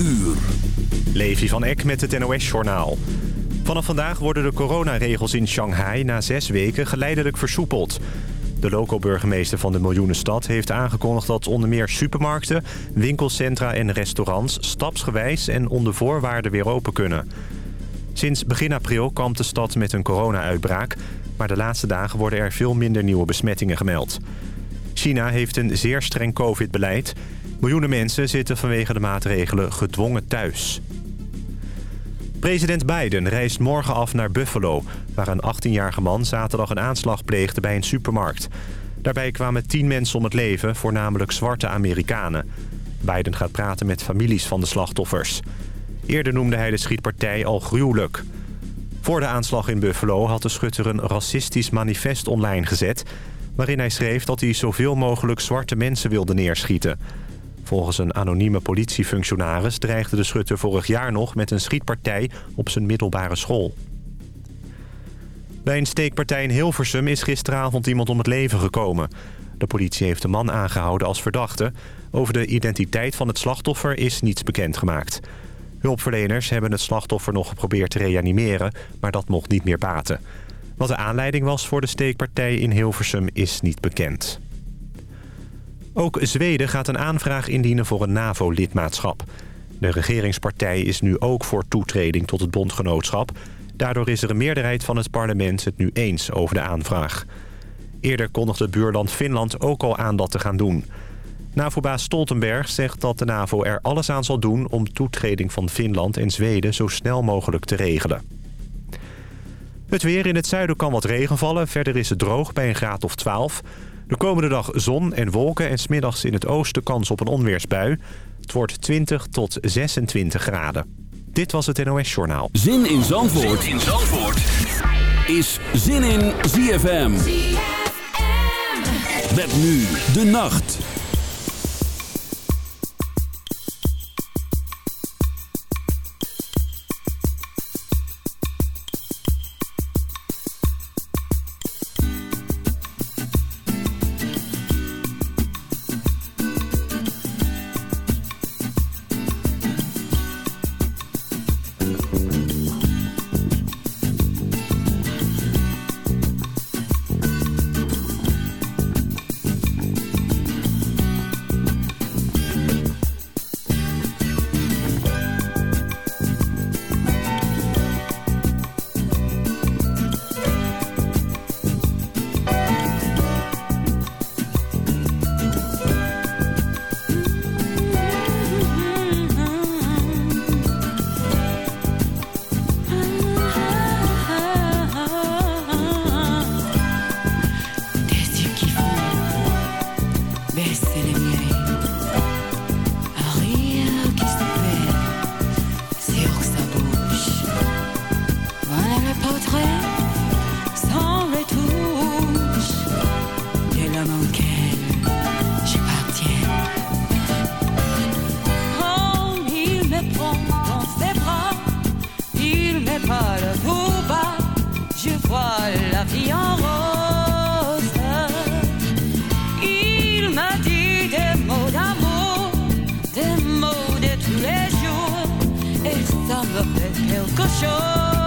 uur. Levi van Eck met het NOS-journaal. Vanaf vandaag worden de coronaregels in Shanghai na zes weken geleidelijk versoepeld. De loco-burgemeester van de miljoenenstad heeft aangekondigd dat onder meer supermarkten, winkelcentra en restaurants stapsgewijs en onder voorwaarden weer open kunnen. Sinds begin april kampt de stad met een corona-uitbraak, maar de laatste dagen worden er veel minder nieuwe besmettingen gemeld. China heeft een zeer streng covid-beleid. Miljoenen mensen zitten vanwege de maatregelen gedwongen thuis. President Biden reist morgen af naar Buffalo... waar een 18-jarige man zaterdag een aanslag pleegde bij een supermarkt. Daarbij kwamen tien mensen om het leven, voornamelijk zwarte Amerikanen. Biden gaat praten met families van de slachtoffers. Eerder noemde hij de schietpartij al gruwelijk. Voor de aanslag in Buffalo had de schutter een racistisch manifest online gezet... waarin hij schreef dat hij zoveel mogelijk zwarte mensen wilde neerschieten... Volgens een anonieme politiefunctionaris dreigde de schutter vorig jaar nog met een schietpartij op zijn middelbare school. Bij een steekpartij in Hilversum is gisteravond iemand om het leven gekomen. De politie heeft de man aangehouden als verdachte. Over de identiteit van het slachtoffer is niets bekendgemaakt. Hulpverleners hebben het slachtoffer nog geprobeerd te reanimeren, maar dat mocht niet meer baten. Wat de aanleiding was voor de steekpartij in Hilversum is niet bekend. Ook Zweden gaat een aanvraag indienen voor een NAVO-lidmaatschap. De regeringspartij is nu ook voor toetreding tot het bondgenootschap. Daardoor is er een meerderheid van het parlement het nu eens over de aanvraag. Eerder kondigde buurland Finland ook al aan dat te gaan doen. NAVO-baas Stoltenberg zegt dat de NAVO er alles aan zal doen... om toetreding van Finland en Zweden zo snel mogelijk te regelen. Het weer in het zuiden kan wat regen vallen. Verder is het droog bij een graad of 12... De komende dag zon en wolken en smiddags in het oosten kans op een onweersbui. Het wordt 20 tot 26 graden. Dit was het NOS Journaal. Zin in Zandvoort, zin in Zandvoort. is Zin in ZFM. ZFM. Met nu de nacht. van dat heel kosho.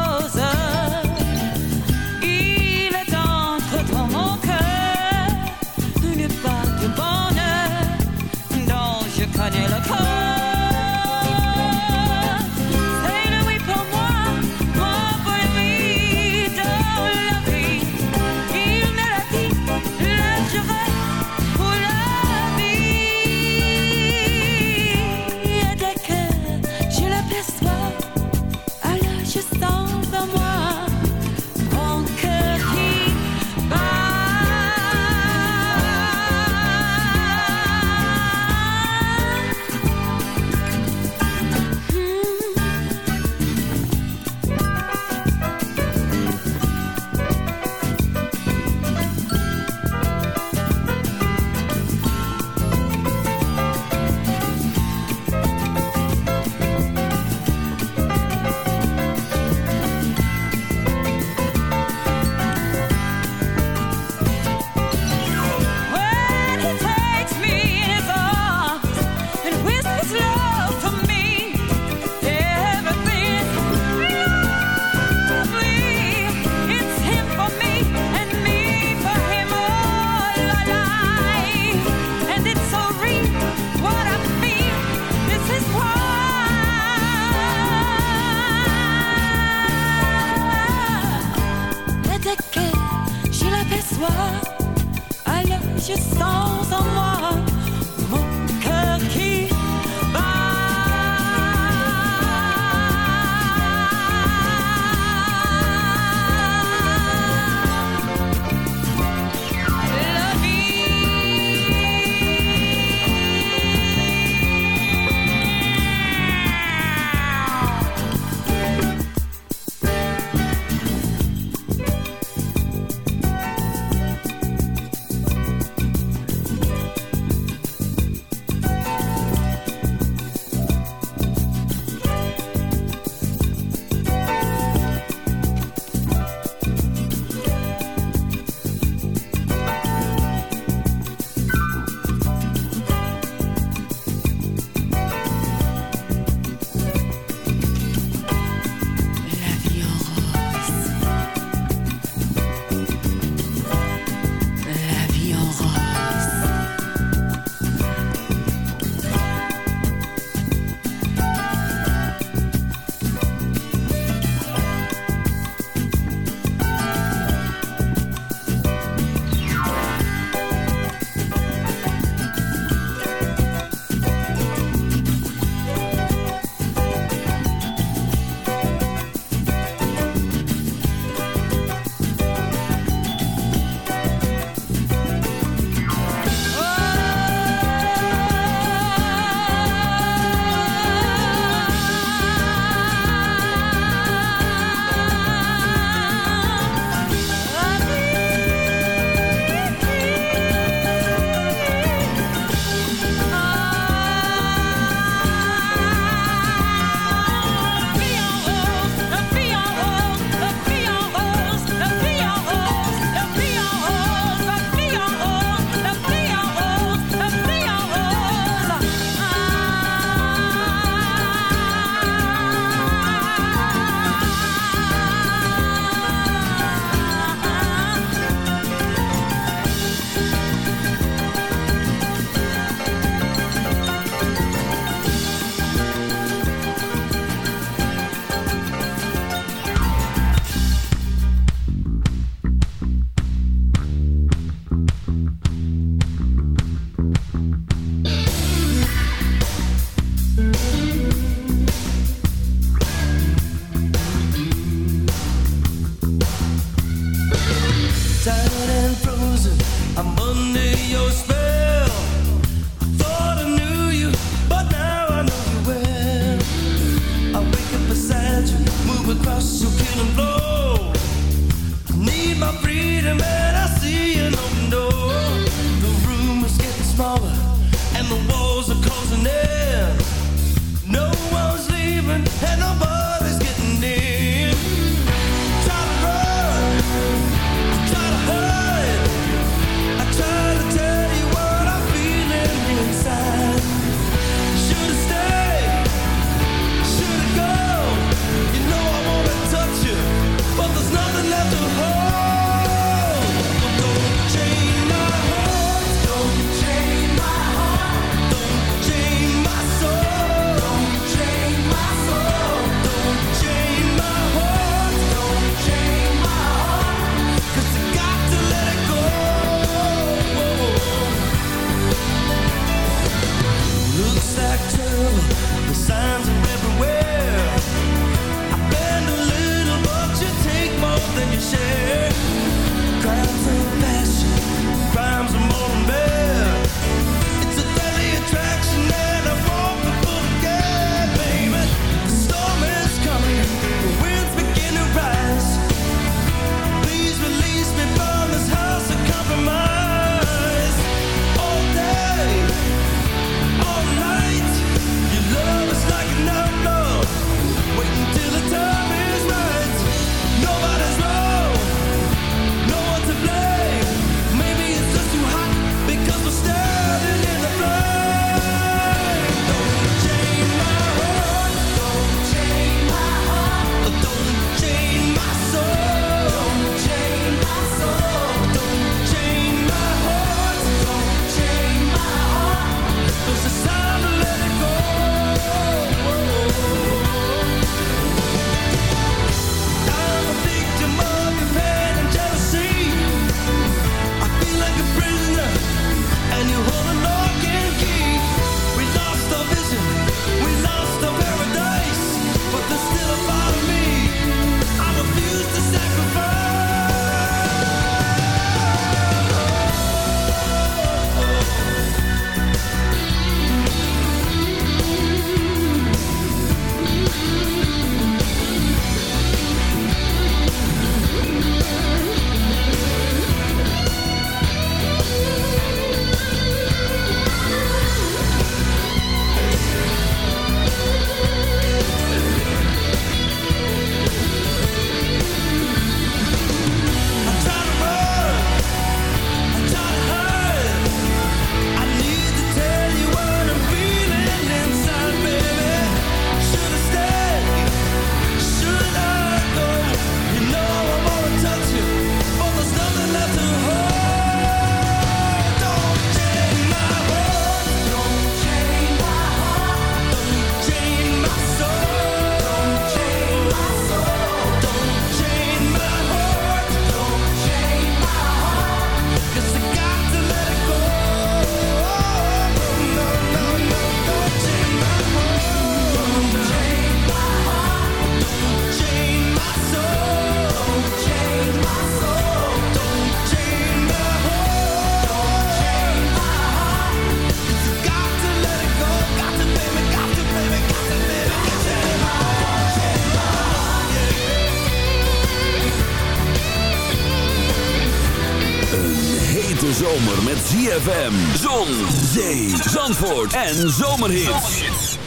ZFM, Zon, Zee, Zandvoort en Zomerhits.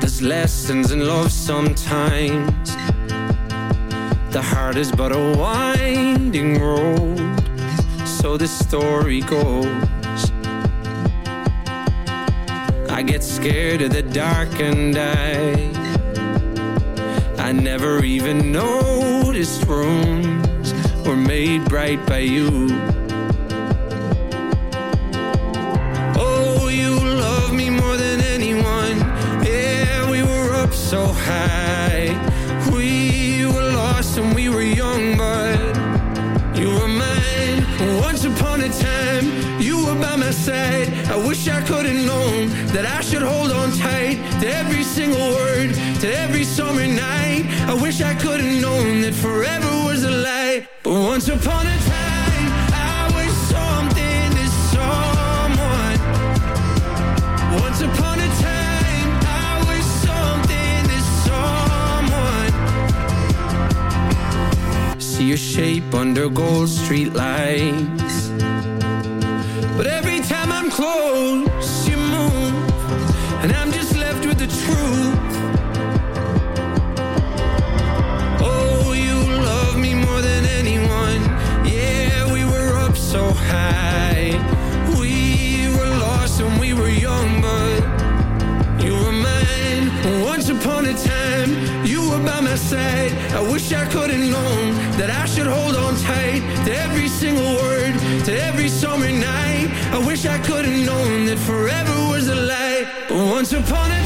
There's lessons in love sometimes The heart is but a winding road So the story goes I get scared of the dark and I never even noticed rooms were made bright by you. Oh, you love me more than anyone. Yeah, we were up so high. We were lost and we were young, but you were mine. Once upon a time, you were by my side. I wish I could have known that I should hold to every summer night I wish I could have known that forever was a lie But once upon a time I was something to someone. Once upon a time, I was something to someone. See your shape under gold streetlights. But every time I'm close side. I wish I could have known that I should hold on tight to every single word, to every summer night. I wish I could have known that forever was a lie. But once upon a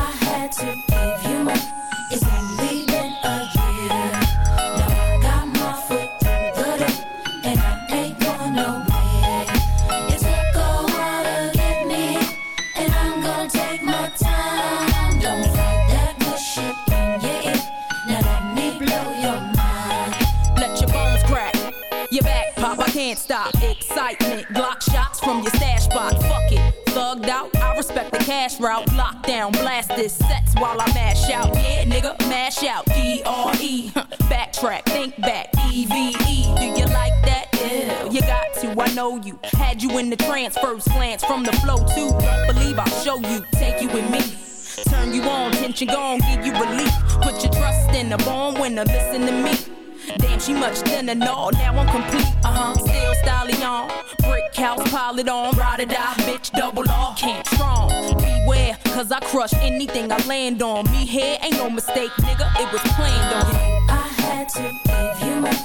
She much thinner, no, now I'm complete. Uh huh, still styling on. Brick house, pile it on. Ride or die, bitch, double R. Can't strong. Beware, cause I crush anything I land on. Me here ain't no mistake, nigga, it was planned on. I had to give you my.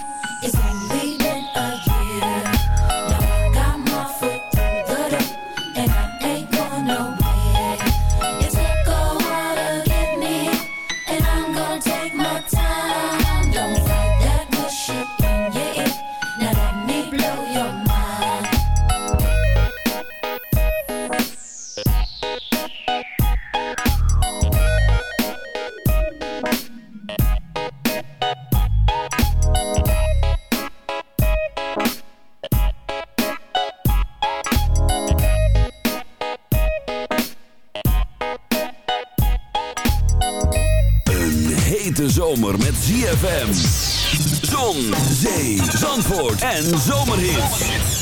En zomerhit.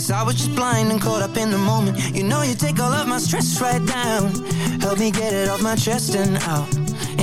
Guess I was just blind and caught up in the moment. You know, you take all of my stress right down. Help me get it off my chest and out.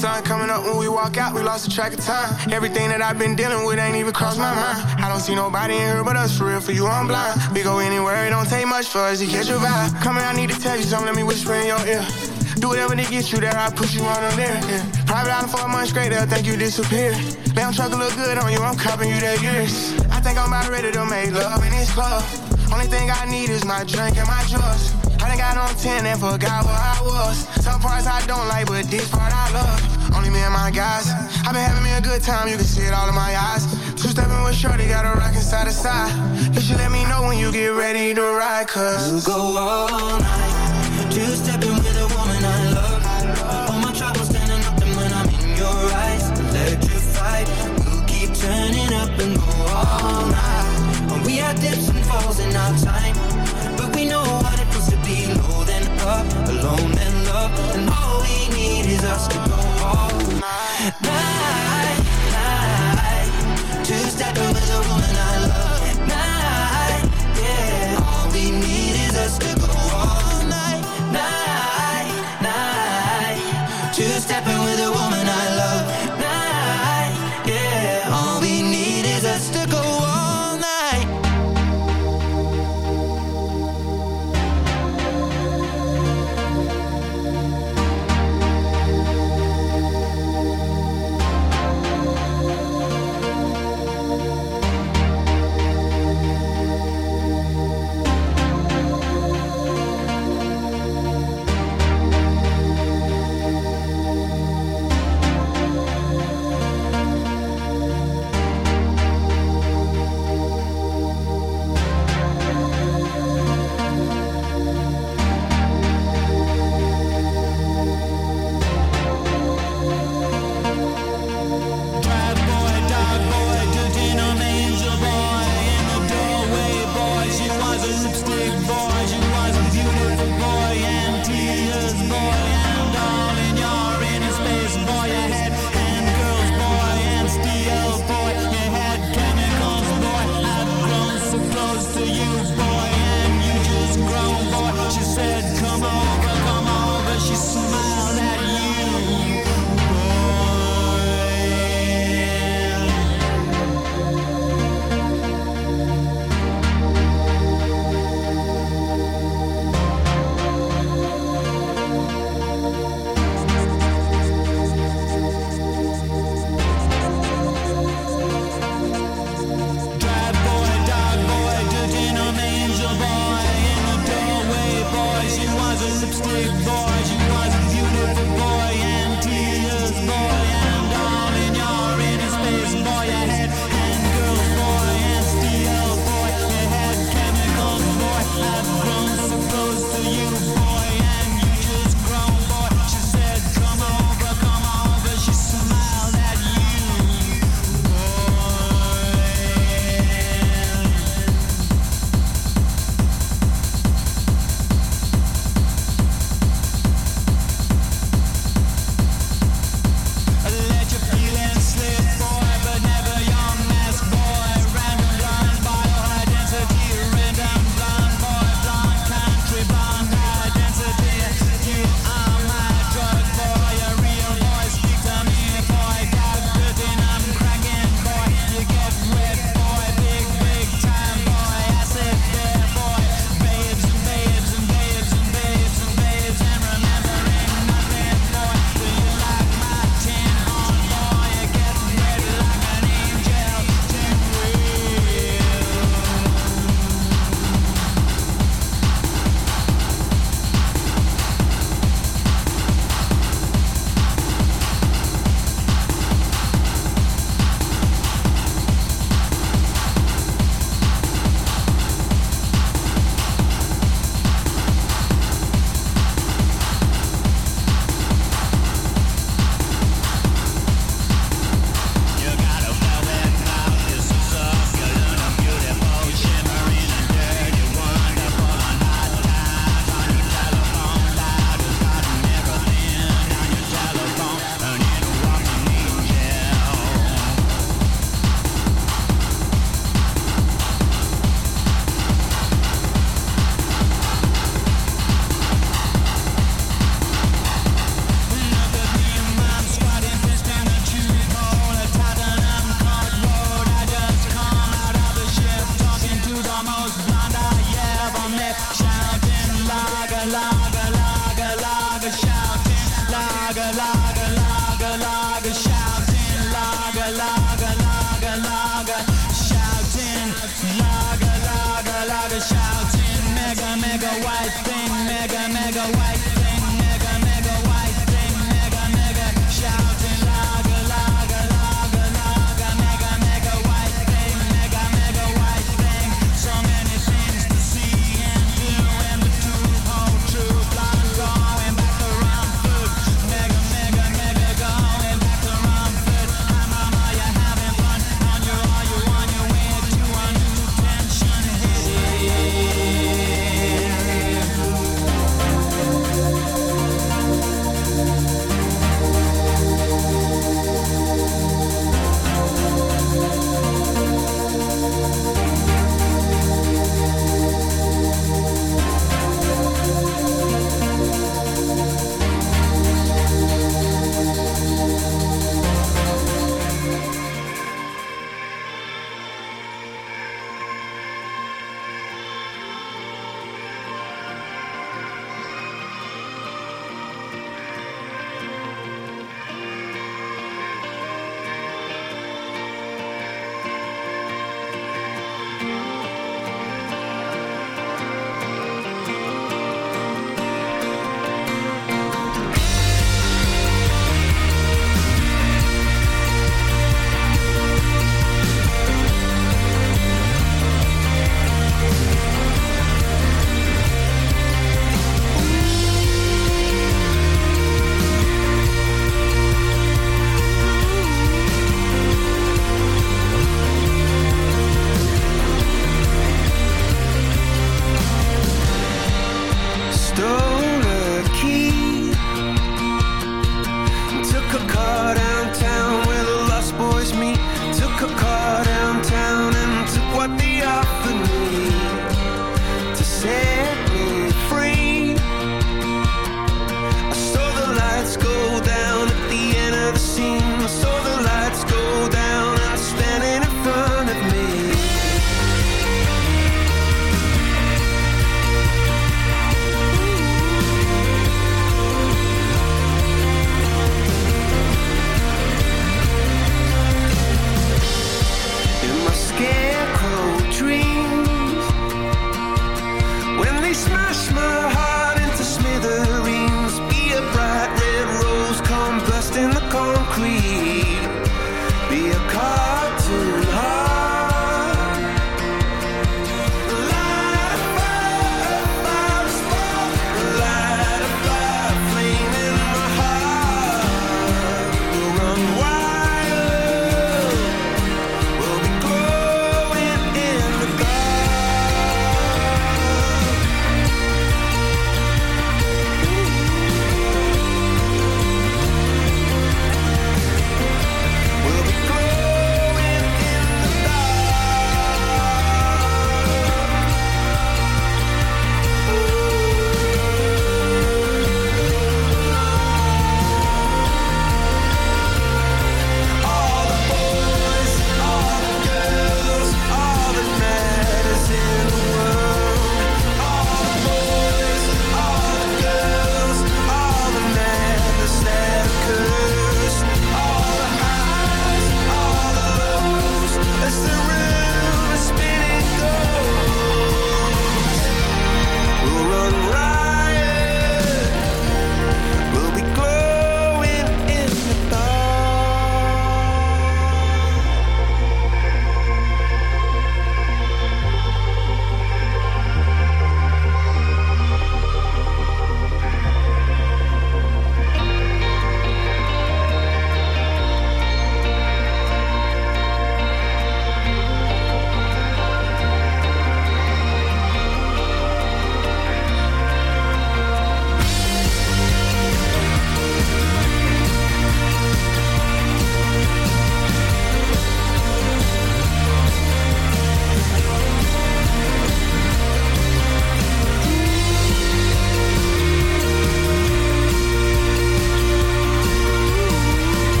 Sun coming up when we walk out, we lost the track of time. Everything that I've been dealing with ain't even crossed my mind. I don't see nobody in here but us, for real, for you, I'm blind. We go anywhere, it don't take much for us to catch your vibe. Come here, I need to tell you something, let me whisper in your ear. Do whatever to get you there, I push you on them there. Yeah. Private island for a month straight, they'll think you disappeared. Damn truck look good on you, I'm copping you that years. I think I'm about ready to make love in this club. Only thing I need is my drink and my drugs. Done got on 10 and forgot where I was. Some parts I don't like, but this part I love. Only me and my guys. i been having me a good time, you can see it all in my eyes. Two stepping with Shorty, got a rockin' side to side. You should let me know when you get ready to ride, cause. We'll go all night. Two stepping with a woman I love. All my troubles turning nothing when I'm in your eyes. Electrified, we'll keep turning up and go all night. And we had dips and falls in our time,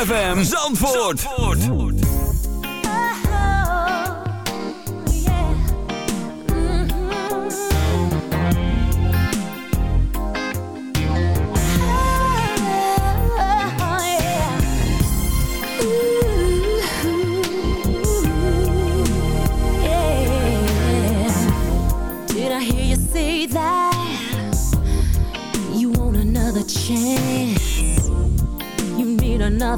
ZFM Zandvoort.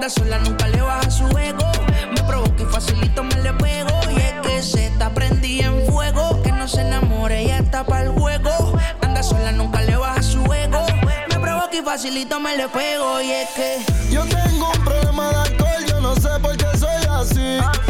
anda sola, nunca le baja su ego. Me provoca y facilito me le pego. Y es que se está prendida en fuego. Que no se enamore, ella está para el juego. Anda sola, nunca le baja su ego. Me provoca y facilito me le pego. Y es que yo tengo un problema de alcohol, yo no sé por qué soy así.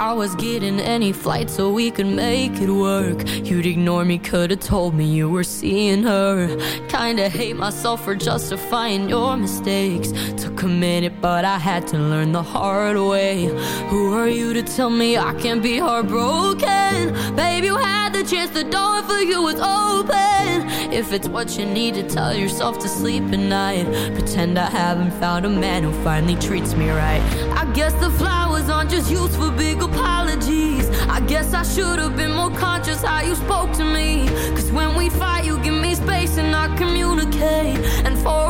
I was getting any flight so we could make it work. You'd ignore me, could've told me you were seeing her. Kinda hate myself for justifying your mistakes. Took a minute, but I had to learn the hard way. Who are you to tell me I can't be heartbroken? Babe, you had the chance, the door for you was open. If it's what you need to tell yourself to sleep at night, pretend I haven't found a man who finally treats me right. I guess the flowers aren't just used for big apologies. I guess I should have been more conscious how you spoke to me. Cause when we fight, you give me space and I communicate. And for